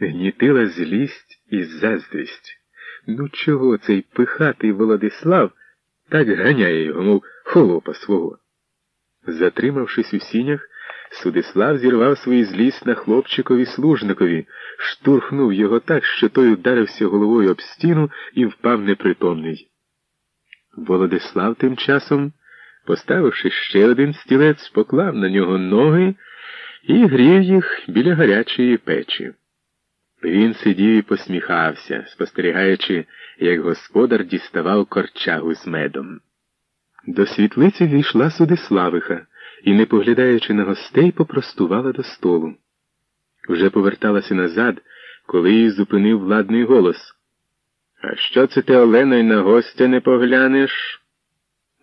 гнітила злість і заздрість. Ну, чого цей пихатий Володислав так ганяє його, мов холопа свого? Затримавшись у сінях, Судислав зірвав свою злість на хлопчикові служникові, штурхнув його так, що той ударився головою об стіну і впав непритомний. Володислав тим часом, поставивши ще один стілець, поклав на нього ноги і грів їх біля гарячої печі. Він сидів і посміхався, спостерігаючи, як господар діставав корчагу з медом. До світлиці війшла Судиславиха і, не поглядаючи на гостей, попростувала до столу. Вже поверталася назад, коли її зупинив владний голос. А що це ти, Олена, й на гостя не поглянеш?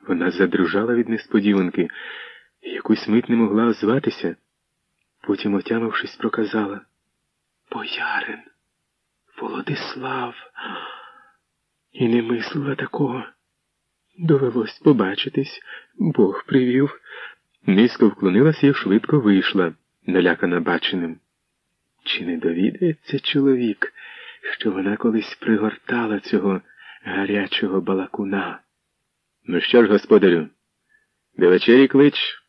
Вона задружала від несподіванки, якусь мить не могла озватися. Потім, отямившись, проказала Боярин, Володислав, і не мислила такого. Довелось побачитись, Бог привів. Низько вклонилася і швидко вийшла, налякана баченим. Чи не довідається чоловік, що вона колись пригортала цього гарячого балакуна? Ну що ж, господарю, до вечері клич.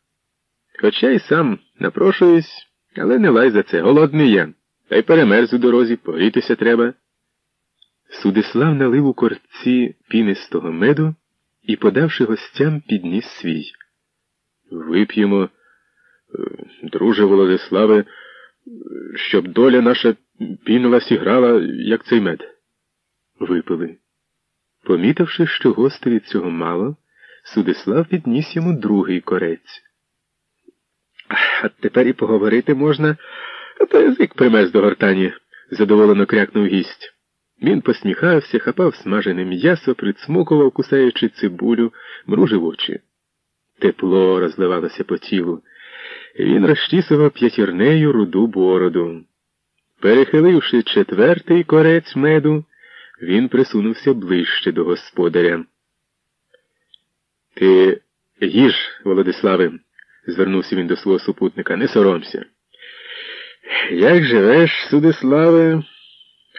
Хоча й сам напрошуюсь, але не лай за це. Голодний я. Та й перемерз у дорозі, погрітися треба. Судислав налив у корці пінистого меду і, подавши гостям, підніс свій. Вип'ємо, е, друже Володиславе, щоб доля наша пінилась і грала, як цей мед. Випили. Помітивши, що гостеві цього мало, Судислав підніс йому другий корець. А тепер і поговорити можна, а то язик примез до гортані, задоволено крякнув гість. Він посміхався, хапав смажене м'ясо, прицмокував, кусаючи цибулю, мружив очі. Тепло розливалося по тілу. Він розчісував п'ятірнею руду бороду. Перехиливши четвертий корець меду, він присунувся ближче до господаря. Ти їж, Володиславе, звернувся він до свого супутника, не соромся. Як живеш, Судиславе,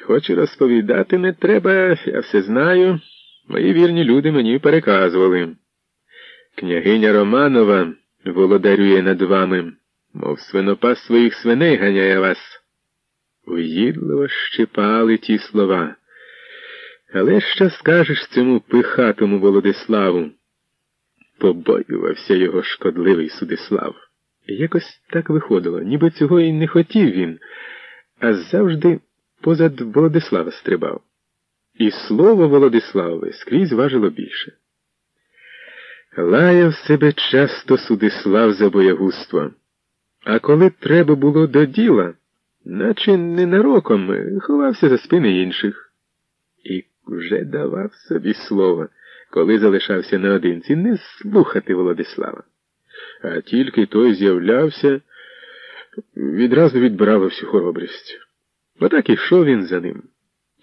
хоч і розповідати не треба, я все знаю. Мої вірні люди мені переказували. Княгиня Романова володарює над вами, мов свинопас своїх свиней ганяє вас. Уїдливо щипали ті слова. Але що скажеш цьому пихатому Володиславу? Побоювався його шкодливий Судислав. Якось так виходило, ніби цього і не хотів він, а завжди позад Володислава стрибав. І слово Володиславове скрізь важило більше. Лаяв себе часто Судислав за боягузтво, а коли треба було до діла, наче ненароком ховався за спини інших. І вже давав собі слово, коли залишався наодинці, не слухати Володислава. А тільки той з'являвся, відразу відбирав всю хоробрість. Отак ішов він за ним.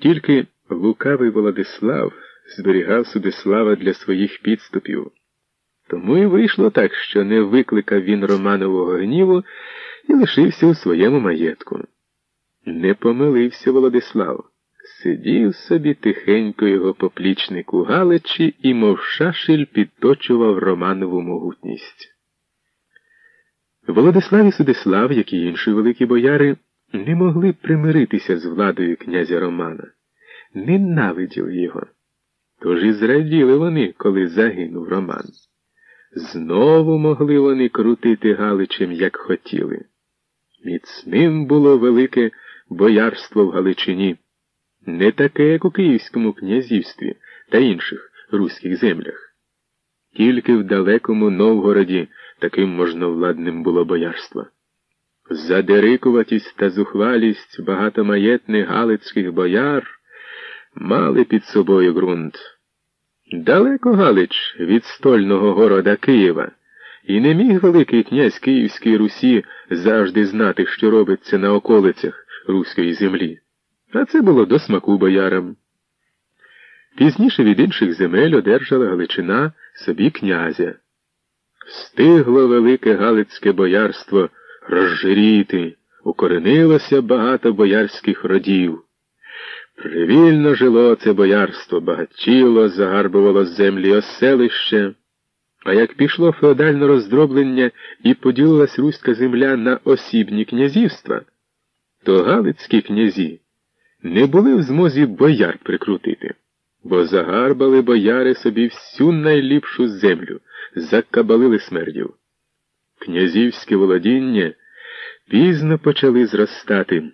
Тільки лукавий Володислав зберігав Судислава для своїх підступів. Тому і вийшло так, що не викликав він Романового гніву і лишився у своєму маєтку. Не помилився Володислав. Сидів собі тихенько його поплічник у Галичі і, мов шашель, підточував Романову могутність. Володислав і Судислав, як і інші великі бояри, не могли примиритися з владою князя Романа, ненавиділи його. Тож і зраділи вони, коли загинув Роман. Знову могли вони крутити Галичем, як хотіли. Міцним було велике боярство в Галичині, не таке, як у Київському князівстві та інших руських землях. Тільки в далекому Новгороді таким можновладним було боярство. Задерикуватість та зухвалість багатомаєтних галицьких бояр мали під собою ґрунт. Далеко Галич від стольного города Києва, і не міг Великий князь Київської Русі завжди знати, що робиться на околицях руської землі. А це було до смаку боярам. Пізніше від інших земель одержала Галичина собі князя. Встигло велике Галицьке боярство розжиріти, укоренилося багато боярських родів. Привільно жило це боярство, багатіло, загарбувало землі оселище. А як пішло феодальне роздроблення і поділилась руська земля на осібні князівства, то галицькі князі не були в змозі бояр прикрутити, бо загарбали бояри собі всю найліпшу землю, закабалили смердів. Князівське володіння пізно почали зростати,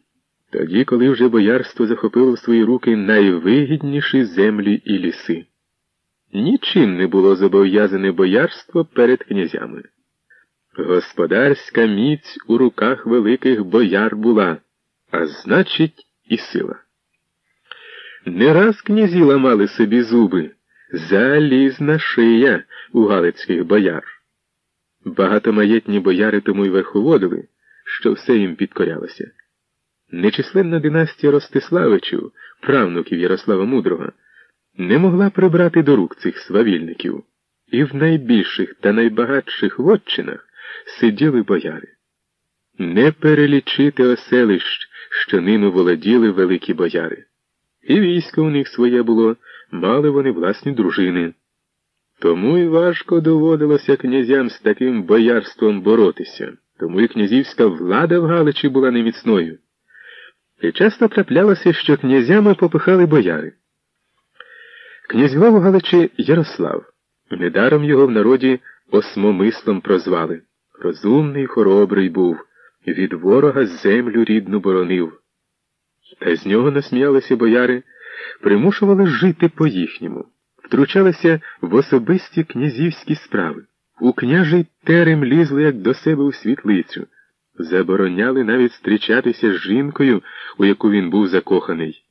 тоді, коли вже боярство захопило в свої руки найвигідніші землі і ліси. Нічим не було зобов'язане боярство перед князями. Господарська міць у руках великих бояр була, а значить, і сила. Не раз князі ламали собі зуби, залізна шия у галицьких бояр. Багатомаєтні бояри тому й верховодили, що все їм підкорялося. Нечисленна династія Ростиславичів, правнуків Ярослава Мудрого, не могла прибрати до рук цих свавільників, і в найбільших та найбагатших вотчинах сиділи бояри. Не перелічити оселищ, що ними володіли великі бояри. І військо у них своє було, мали вони власні дружини. Тому й важко доводилося князям з таким боярством боротися, тому і князівська влада в Галичі була неміцною. І часто траплялося, що князями попихали бояри. Князював у Галичі Ярослав. Недаром його в народі осмомислом прозвали. Розумний, хоробрий був, від ворога землю рідну боронив. Та з нього насміялися бояри, примушували жити по-їхньому, втручалися в особисті князівські справи. У княжий терем лізли, як до себе у світлицю, забороняли навіть зустрічатися з жінкою, у яку він був закоханий.